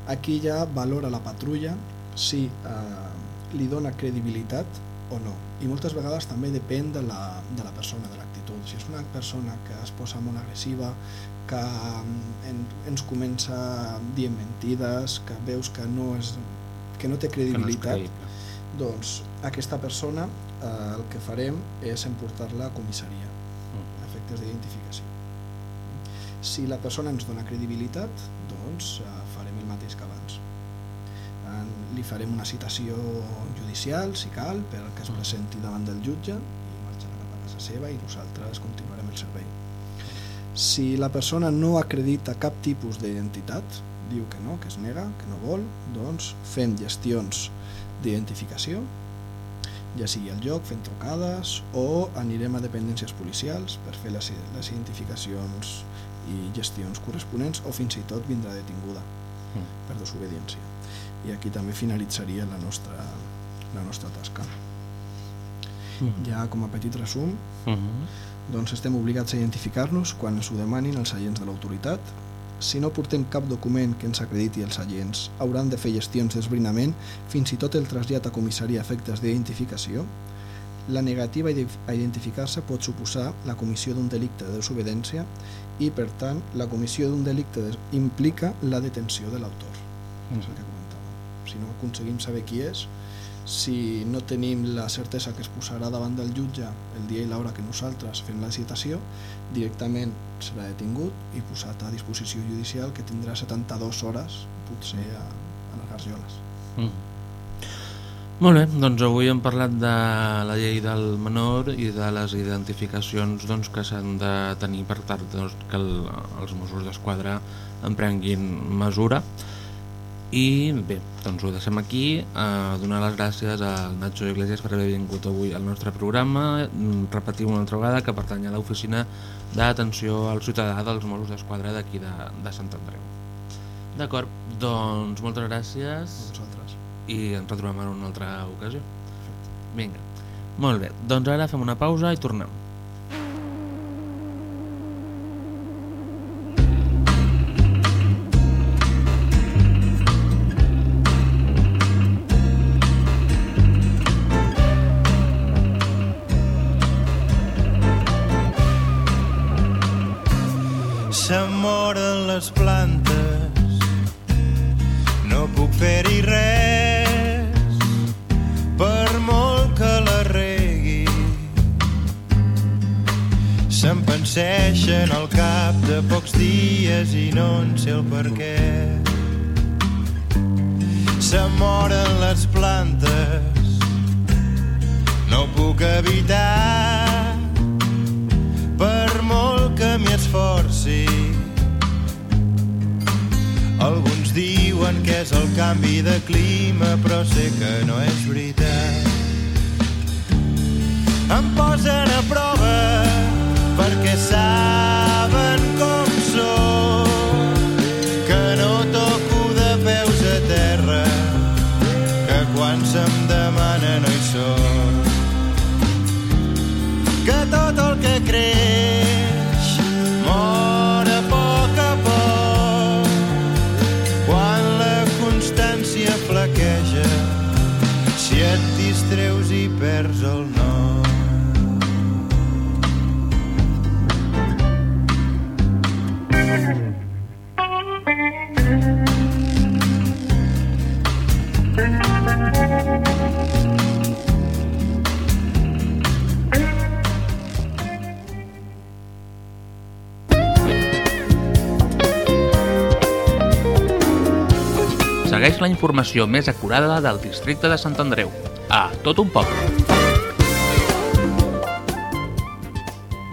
aquí ja valora la patrulla si eh, li dona credibilitat o no. I moltes vegades també depèn de la, de la persona, de l'actitud. Si és una persona que es posa molt agressiva, que mm, en, ens comença dient mentides, que veus que no, és, que no té credibilitat, creïble. doncs aquesta persona eh, el que farem és emportar-la a comissaria Mm. a efectes d'identificació. Si la persona ens dona credibilitat, doncs eh, farem el mateix que abans. Li farem una citació judicial, si cal, perquè es presenti davant del jutge i marxarà cap a casa seva i nosaltres continuarem el servei. Si la persona no acredita cap tipus d'identitat, diu que no, que es nega, que no vol, doncs fem gestions d'identificació, ja sigui al lloc, fent trucades, o anirem a dependències policials per fer les, les identificacions i gestions corresponents, o fins i tot vindrà detinguda Mm. per desobediència. I aquí també finalitzaria la nostra, la nostra tasca. Mm. Ja com a petit resum, Mhm. doncs estem obligats a identificar-nos quan ens ho demanin els agents de l'autoritat. Si no portem cap document que ens acrediti els agents, hauran de fer gestions d'esbrinament, fins i tot el trasllat a comissaria a efectes d'identificació. La negativa a ident- a identificar-se pot suposar la comissió d'un delicte de desobediència i, per tant, la comissió d'un delicte implica la detenció de l'autor. És el que comentàvem. Si no aconseguim saber qui és, si no tenim la certesa que es posarà davant del jutge el dia i l'hora que nosaltres fem la citació, directament serà detingut i posat a disposició judicial que tindrà 72 hores, potser, a, a les garjoles. Mm. Molt bé, doncs avui hem parlat de la llei del menor i de les identificacions doncs, que s'han de tenir per tal doncs, que el, els Mossos d'Esquadra en prenguin mesura. I bé, doncs ho deixem aquí. Eh, donar les gràcies al Nacho Iglesias per haver vingut avui al nostre programa. Mm, Repetim una altra vegada que pertany a l'oficina d'atenció al ciutadà dels Mossos d'Esquadra d'aquí de, de Sant Andreu. D'acord, doncs moltes gràcies vosaltres. i ens retrobem en una altra ocasió. Vinga, molt bé, doncs ara fem una pausa i tornem. Se moren les plantes, no puc fer-hi res, per molt que la regui. Se'm penseixen al cap de pocs dies i no en sé el per què. Se moren les plantes, no puc evitar m'hi esforci. Alguns diuen que és el canvi de clima, però sé que no és veritat. Em posen a prova perquè saben com sóc, que no toco de peus a terra, que quan se'm demana no hi soc la informació més acurada del districte de Sant Andreu. a tot un poble.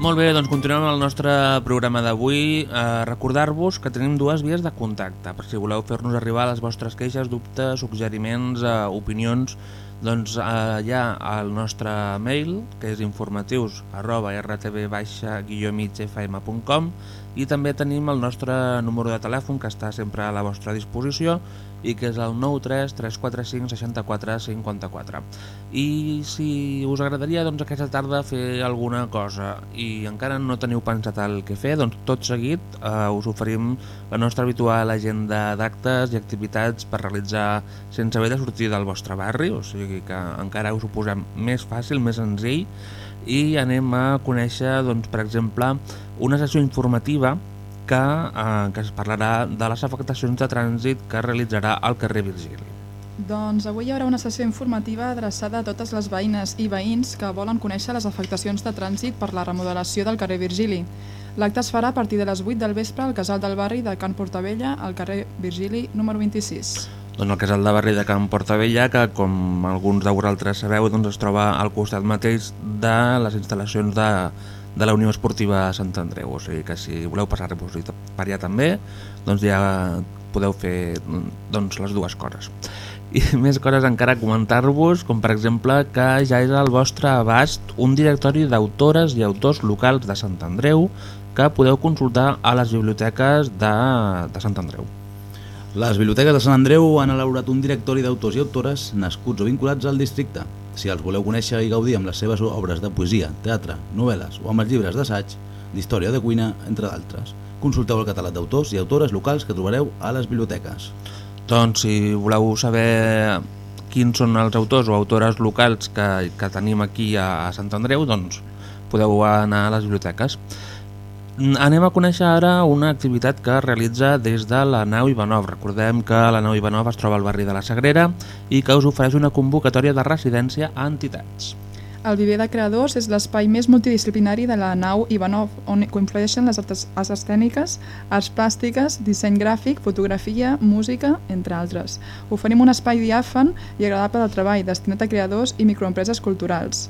Molt bé, doncs continuem amb el nostre programa d'avui. Eh, Recordar-vos que tenim dues vies de contacte, per si voleu fer-nos arribar les vostres queixes, dubtes, suggeriments, eh, opinions, doncs eh, hi ha el nostre mail, que és informatius arroba rtb-migfm.com i també tenim el nostre número de telèfon que està sempre a la vostra disposició i que és el 93 345 64 54 i si us agradaria doncs, aquesta tarda fer alguna cosa. I encara no teniu pensat el que fer doncs tot seguit eh, us oferim la nostra habitual agenda d'actes i activitats per realitzar sense haver de sortir del vostre barri. O sigui que encara us ho posem més fàcil, més senzill. I anem a conèixer doncs, per exemple una sessió informativa que, eh, que es parlarà de les afectacions de trànsit que realitzarà el carrer Virgili. Doncs avui hi haurà una sessió informativa adreçada a totes les veïnes i veïns que volen conèixer les afectacions de trànsit per la remodelació del carrer Virgili. L'acte es farà a partir de les 8 del vespre al casal del barri de Can Portabella, al carrer Virgili número 26. Doncs el casal de barri de Can Portabella, que com alguns de vosaltres sabeu, doncs es troba al costat mateix de les instal·lacions de, de la Unió Esportiva Sant Andreu. O sigui que si voleu passar per allà també, doncs ja podeu fer doncs, les dues coses. I més coses encara comentar-vos, com per exemple que ja és al vostre abast un directori d'autores i autors locals de Sant Andreu que podeu consultar a les biblioteques de, de Sant Andreu. Les biblioteques de Sant Andreu han elaborat un directori d'autors i autores nascuts o vinculats al districte. Si els voleu conèixer i gaudir amb les seves obres de poesia, teatre, novel·les o amb els llibres d'assaig, d'història de cuina, entre d'altres, consulteu el catàleg d'autors i autores locals que trobareu a les biblioteques. Doncs si voleu saber quins són els autors o autores locals que, que tenim aquí a, a Sant Andreu, doncs podeu anar a les biblioteques. Anem a conèixer ara una activitat que es realitza des de la nau Ivanov. Recordem que la nau Ivanov es troba al barri de la Sagrera i que us ofereix una convocatòria de residència a entitats. El Viver de Creadors és l'espai més multidisciplinari de la nau Ivanov, on conflueixen les arts escèniques, arts plàstiques, disseny gràfic, fotografia, música, entre altres. Oferim un espai diàfan i agradable de treball destinat a creadors i microempreses culturals.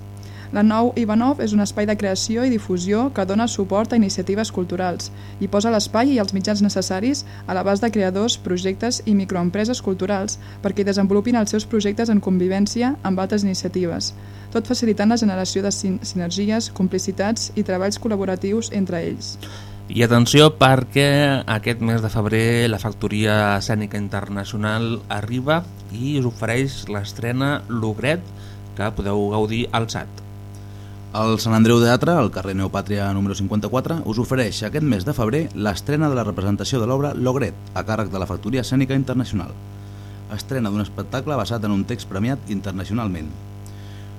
La Nou Ivanov és un espai de creació i difusió que dona suport a iniciatives culturals i posa l'espai i els mitjans necessaris a l'abast de creadors, projectes i microempreses culturals perquè desenvolupin els seus projectes en convivència amb altres iniciatives, tot facilitant la generació de sin sinergies, complicitats i treballs col·laboratius entre ells. I atenció perquè aquest mes de febrer la Factoria Escènica Internacional arriba i us ofereix l'estrena Logret que podeu gaudir al SAT. El Sant Andreu Teatre, al carrer Neopàtria número 54, us ofereix aquest mes de febrer l'estrena de la representació de l'obra Logret, a càrrec de la Factoria Escènica Internacional. Estrena d'un espectacle basat en un text premiat internacionalment.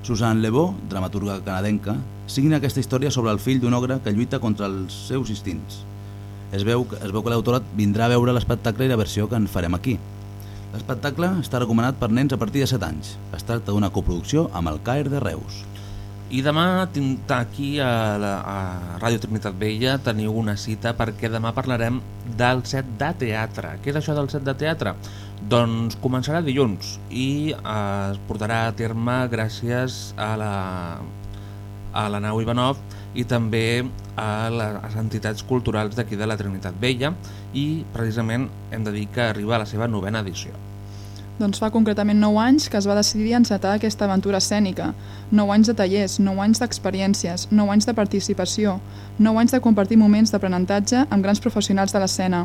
Susan Levaux, dramaturga canadenca, signa aquesta història sobre el fill d'un ogre que lluita contra els seus instints. Es veu, veu que l'autora vindrà a veure l'espectacle i la versió que en farem aquí. L'espectacle està recomanat per nens a partir de 7 anys. Es tracta d'una coproducció amb el CAER de Reus. I demà aquí a, la, a Ràdio Trinitat Vella teniu una cita perquè demà parlarem del set de teatre. Què és això del set de teatre? Doncs començarà dilluns i eh, es portarà a terme gràcies a la, a la nau Ivanov i també a les entitats culturals d'aquí de la Trinitat Vella i precisament hem de dir que arriba a la seva novena edició. Doncs fa concretament 9 anys que es va decidir encetar aquesta aventura escènica. 9 anys de tallers, 9 anys d'experiències, 9 anys de participació, 9 anys de compartir moments d'aprenentatge amb grans professionals de l'escena.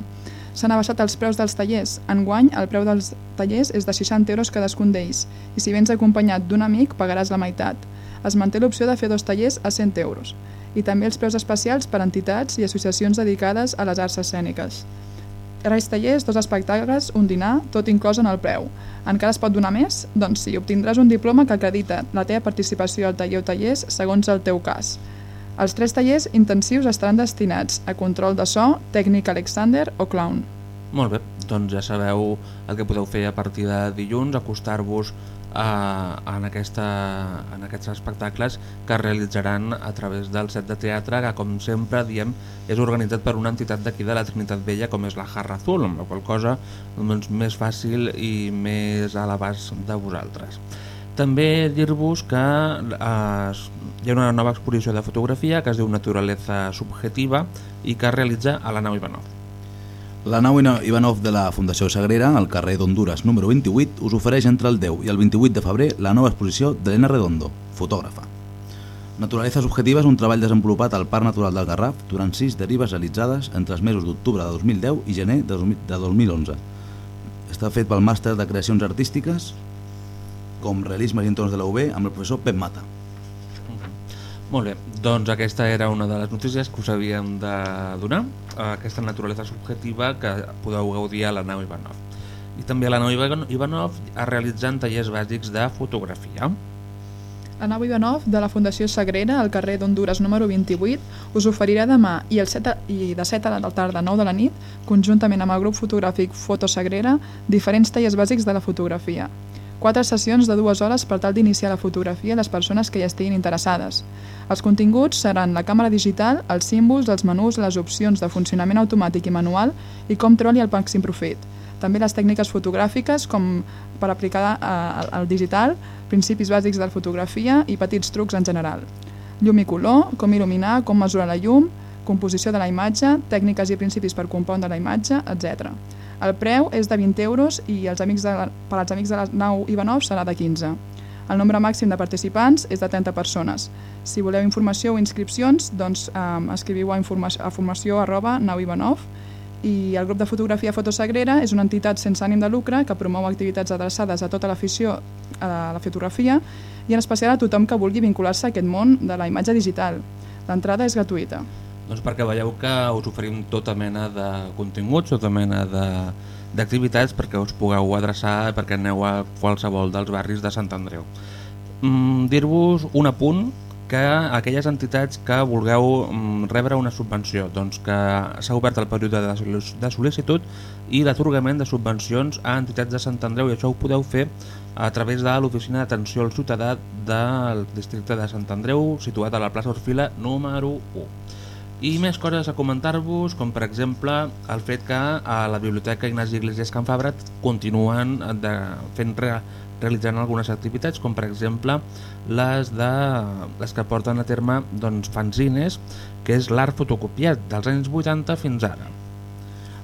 S'han abaixat els preus dels tallers. Enguany, el preu dels tallers és de 60 euros cadascun d'ells, i si vens acompanyat d'un amic pagaràs la meitat. Es manté l'opció de fer dos tallers a 100 euros, i també els preus especials per a entitats i associacions dedicades a les arts escèniques. Reis tallers, dos espectacles, un dinar, tot inclòs en el preu. Encara es pot donar més? Doncs sí, obtindràs un diploma que acredita la teva participació al taller o tallers segons el teu cas. Els tres tallers intensius estaran destinats a control de so, tècnic Alexander o clown. Molt bé, doncs ja sabeu el que podeu fer a partir de dilluns, acostar-vos a, en, aquesta, en aquests espectacles que es realitzaran a través del set de teatre que com sempre diem és organitzat per una entitat d'aquí de la Trinitat Vella com és la Jarra Azul, amb la qual cosa doncs, més fàcil i més a l'abast de vosaltres. També dir-vos que eh, hi ha una nova exposició de fotografia que es diu Naturaleza Subjetiva i que es realitza a la nau Ivanov. La nau Ivanov de la Fundació Sagrera, al carrer d'Honduras número 28, us ofereix entre el 10 i el 28 de febrer la nova exposició d'Helena Redondo, fotògrafa. Naturaleza Subjetiva és un treball desenvolupat al Parc Natural del Garraf durant sis derives realitzades entre els mesos d'octubre de 2010 i gener de 2000 de 2011. Està fet pel màster de creacions artístiques com realisme i entorns de la UB amb el professor Pep Mata. Molt bé, doncs aquesta era una de les notícies que us havíem de donar, aquesta naturalesa subjetiva que podeu gaudir a la nau Ivanov. I també la nau Ivan- Ivanov es realitzen tallers bàsics de fotografia. La nau Ivanov de la Fundació Sagrera, al carrer d'Honduras número 28, us oferirà demà i, el 7 a, i de 7 a la tarda a 9 de la nit, conjuntament amb el grup fotogràfic Foto Sagrera, diferents tallers bàsics de la fotografia. Quatre sessions de dues hores per tal d'iniciar la fotografia a les persones que hi estiguin interessades. Els continguts seran la càmera digital, els símbols, els menús, les opcions de funcionament automàtic i manual i com treure el màxim profit. També les tècniques fotogràfiques com per aplicar eh, al digital, principis bàsics de la fotografia i petits trucs en general. Llum i color, com il·luminar, com mesurar la llum, composició de la imatge, tècniques i principis per compondre la imatge, etc. El preu és de 20 euros i els amics de la, per als amics de la nau Ivanov serà de 15. El nombre màxim de participants és de 30 persones. Si voleu informació o inscripcions, doncs eh, escriviu a, a formació arroba nauivanov i el grup de fotografia Fotosagrera és una entitat sense ànim de lucre que promou activitats adreçades a tota l'afició a la fotografia i en especial a tothom que vulgui vincular-se a aquest món de la imatge digital. L'entrada és gratuïta. Doncs perquè veieu que us oferim tota mena de continguts, tota mena d'activitats perquè us pugueu adreçar perquè aneu a qualsevol dels barris de Sant Andreu. Mm, Dir-vos un apunt que aquelles entitats que vulgueu mm, rebre una subvenció, doncs que s'ha obert el període de de sol·licitud i d'atorgament de subvencions a entitats de Sant Andreu i això ho podeu fer a través de l'Oficina d'Atenció al Ciutadà del districte de Sant Andreu, situat a la plaça Orfila número 1. I més coses a comentar-vos, com per exemple el fet que a la Biblioteca Ignasi Iglesias Can Fabra continuen de, fent re, realitzant algunes activitats, com per exemple les, de, les que porten a terme doncs, fanzines, que és l'art fotocopiat dels anys 80 fins ara.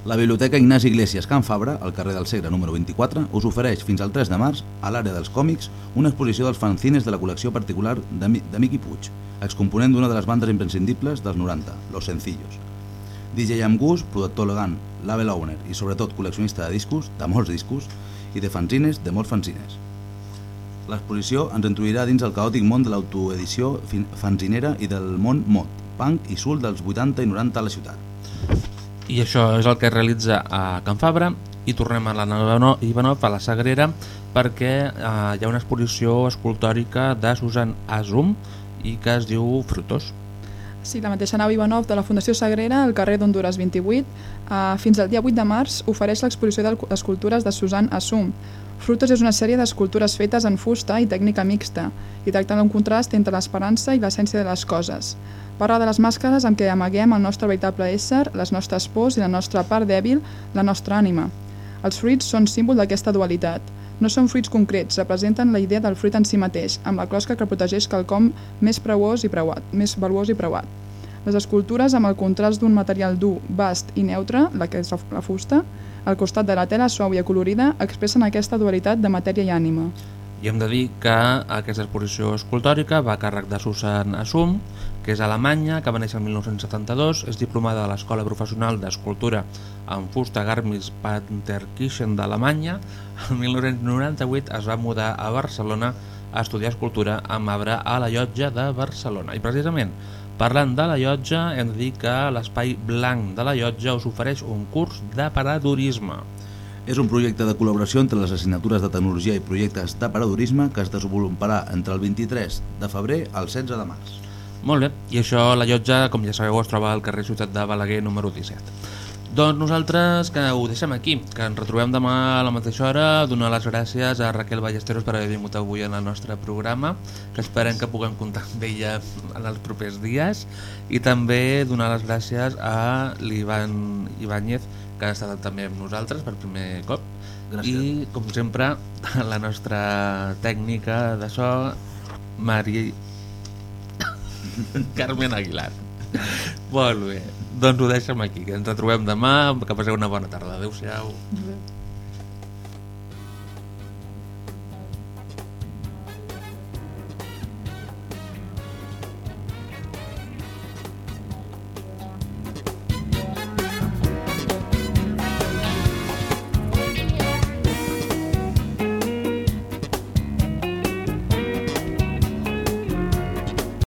La Biblioteca Ignasi Iglesias Can Fabra, al carrer del Segre número 24, us ofereix fins al 3 de març, a l'àrea dels còmics, una exposició dels fanzines de la col·lecció particular de, Mi- de Miqui Puig, excomponent d'una de les bandes imprescindibles dels 90, Los Sencillos. DJ amb gust, productor elegant, label owner i sobretot col·leccionista de discos, de molts discos, i de fanzines, de molts fanzines. L'exposició ens introduirà dins el caòtic món de l'autoedició fanzinera i del món mod, punk i soul dels 80 i 90 a la ciutat. I això és el que es realitza a Can Fabra i tornem a la nova Ivanov, a la Sagrera, perquè eh, hi ha una exposició escultòrica de Susan Asum i que es diu Frutos. Sí, la mateixa nau Ivanov de la Fundació Sagrera, al carrer d'Honduras 28, eh, fins al dia 8 de març ofereix l'exposició d'escultures de Susan Assum. Frutos és una sèrie d'escultures fetes en fusta i tècnica mixta i tracten un contrast entre l'esperança i l'essència de les coses. Parla de les màscares amb què amaguem el nostre veritable ésser, les nostres pors i la nostra part dèbil, la nostra ànima. Els fruits són símbol d'aquesta dualitat. No són fruits concrets, representen la idea del fruit en si mateix, amb la closca que protegeix quelcom més preuós i preuat, més valuós i preuat. Les escultures amb el contrast d'un material dur, vast i neutre, la que és la fusta, al costat de la tela suau i acolorida, expressen aquesta dualitat de matèria i ànima. I hem de dir que aquesta exposició escultòrica va a càrrec de Susan Assum, que és alemanya, que va néixer el 1972, és diplomada de l'Escola Professional d'Escultura en fusta Garmisch-Partenkirchen d'Alemanya. El 1998 es va mudar a Barcelona a estudiar escultura amb arbre a la llotja de Barcelona. I precisament, parlant de la llotja, hem de dir que l'espai blanc de la llotja us ofereix un curs de paradurisme. És un projecte de col·laboració entre les assignatures de tecnologia i projectes de paradurisme que es desenvoluparà entre el 23 de febrer al 16 de març. Molt bé, i això, la llotja, com ja sabeu, es troba al carrer Ciutat de Balaguer número 17. Doncs nosaltres que ho deixem aquí, que ens retrobem demà a la mateixa hora, donar les gràcies a Raquel Ballesteros per haver vingut avui en el nostre programa, que esperem que puguem comptar amb ella en els propers dies, i també donar les gràcies a l'Ivan Ibáñez, que ha estat també amb nosaltres per primer cop, I, com sempre, la nostra tècnica de so, Mari... Carmen Aguilar. Molt bé. Doncs ho deixem aquí, que ens retrobem demà, que passeu una bona tarda. Adéu-siau. Adéu.